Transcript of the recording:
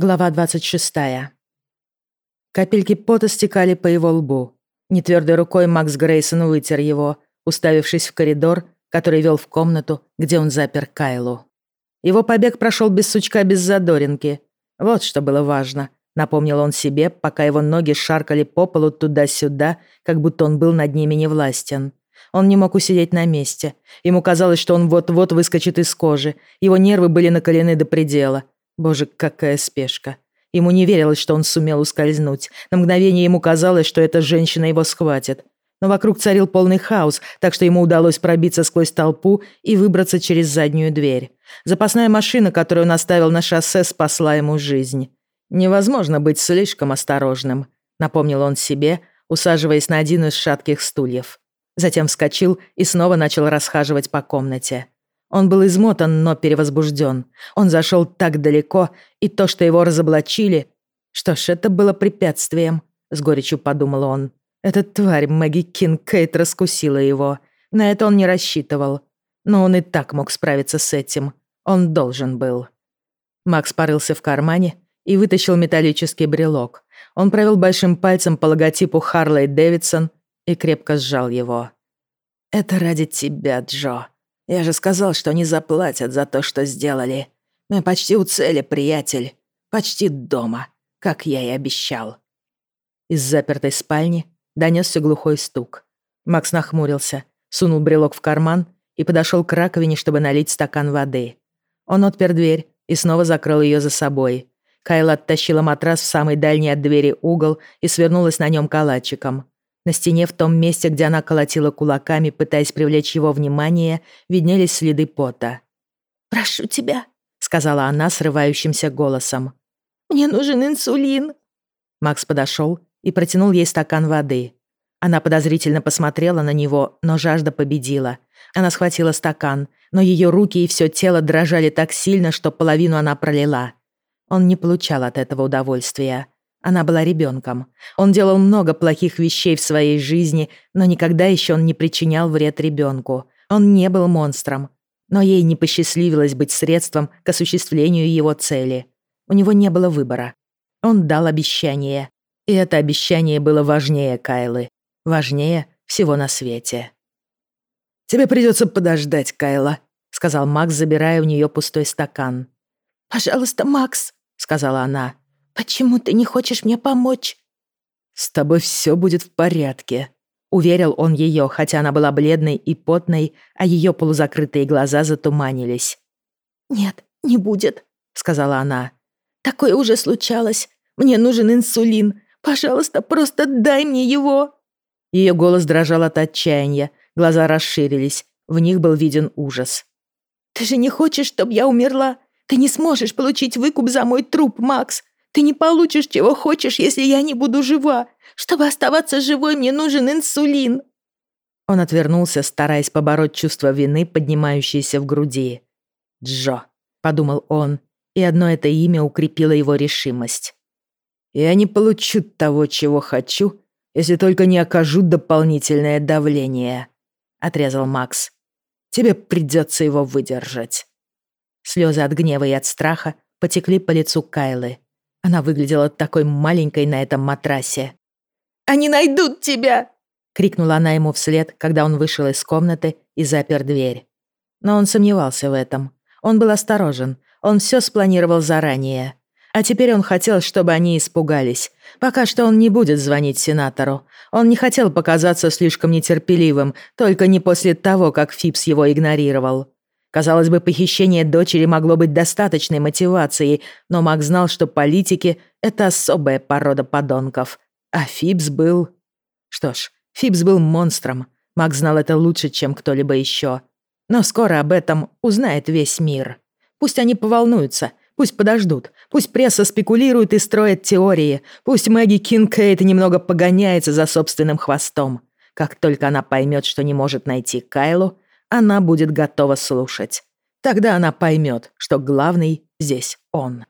Глава 26. Капельки пота стекали по его лбу. Нетвердой рукой Макс Грейсон вытер его, уставившись в коридор, который вел в комнату, где он запер Кайлу. Его побег прошел без сучка, без задоринки. Вот что было важно, напомнил он себе, пока его ноги шаркали по полу туда-сюда, как будто он был над ними невластен. Он не мог усидеть на месте. Ему казалось, что он вот-вот выскочит из кожи. Его нервы были накалены до предела. Боже, какая спешка. Ему не верилось, что он сумел ускользнуть. На мгновение ему казалось, что эта женщина его схватит. Но вокруг царил полный хаос, так что ему удалось пробиться сквозь толпу и выбраться через заднюю дверь. Запасная машина, которую он оставил на шоссе, спасла ему жизнь. «Невозможно быть слишком осторожным», — напомнил он себе, усаживаясь на один из шатких стульев. Затем вскочил и снова начал расхаживать по комнате. Он был измотан, но перевозбужден. Он зашел так далеко, и то, что его разоблачили... Что ж, это было препятствием, с горечью подумал он. Эта тварь Мэгги Кинкейт раскусила его. На это он не рассчитывал. Но он и так мог справиться с этим. Он должен был. Макс порылся в кармане и вытащил металлический брелок. Он провел большим пальцем по логотипу Харлей Дэвидсон и крепко сжал его. «Это ради тебя, Джо», я же сказал, что не заплатят за то, что сделали. Мы почти у цели, приятель. Почти дома, как я и обещал». Из запертой спальни донесся глухой стук. Макс нахмурился, сунул брелок в карман и подошел к раковине, чтобы налить стакан воды. Он отпер дверь и снова закрыл ее за собой. Кайла оттащила матрас в самый дальний от двери угол и свернулась на нем калачиком. На стене в том месте, где она колотила кулаками, пытаясь привлечь его внимание, виднелись следы пота. «Прошу тебя», — сказала она срывающимся голосом. «Мне нужен инсулин». Макс подошел и протянул ей стакан воды. Она подозрительно посмотрела на него, но жажда победила. Она схватила стакан, но ее руки и все тело дрожали так сильно, что половину она пролила. Он не получал от этого удовольствия. Она была ребенком. Он делал много плохих вещей в своей жизни, но никогда еще он не причинял вред ребенку. Он не был монстром. Но ей не посчастливилось быть средством к осуществлению его цели. У него не было выбора. Он дал обещание. И это обещание было важнее Кайлы. Важнее всего на свете. «Тебе придется подождать, Кайла», — сказал Макс, забирая у нее пустой стакан. «Пожалуйста, Макс», — сказала она. «Почему ты не хочешь мне помочь?» «С тобой все будет в порядке», — уверил он ее, хотя она была бледной и потной, а ее полузакрытые глаза затуманились. «Нет, не будет», — сказала она. «Такое уже случалось. Мне нужен инсулин. Пожалуйста, просто дай мне его». Ее голос дрожал от отчаяния, глаза расширились, в них был виден ужас. «Ты же не хочешь, чтобы я умерла? Ты не сможешь получить выкуп за мой труп, Макс. Ты не получишь, чего хочешь, если я не буду жива. Чтобы оставаться живой, мне нужен инсулин». Он отвернулся, стараясь побороть чувство вины, поднимающееся в груди. «Джо», — подумал он, и одно это имя укрепило его решимость. «Я не получу того, чего хочу, если только не окажу дополнительное давление», — отрезал Макс. «Тебе придется его выдержать». Слезы от гнева и от страха потекли по лицу Кайлы. Она выглядела такой маленькой на этом матрасе. «Они найдут тебя!» — крикнула она ему вслед, когда он вышел из комнаты и запер дверь. Но он сомневался в этом. Он был осторожен. Он все спланировал заранее. А теперь он хотел, чтобы они испугались. Пока что он не будет звонить сенатору. Он не хотел показаться слишком нетерпеливым, только не после того, как Фипс его игнорировал. Казалось бы, похищение дочери могло быть достаточной мотивацией, но Мак знал, что политики — это особая порода подонков. А Фибс был... Что ж, Фибс был монстром. Мак знал это лучше, чем кто-либо еще. Но скоро об этом узнает весь мир. Пусть они поволнуются, пусть подождут, пусть пресса спекулирует и строит теории, пусть Мэгги Кинкейт немного погоняется за собственным хвостом. Как только она поймет, что не может найти Кайлу, она будет готова слушать. Тогда она поймет, что главный здесь он.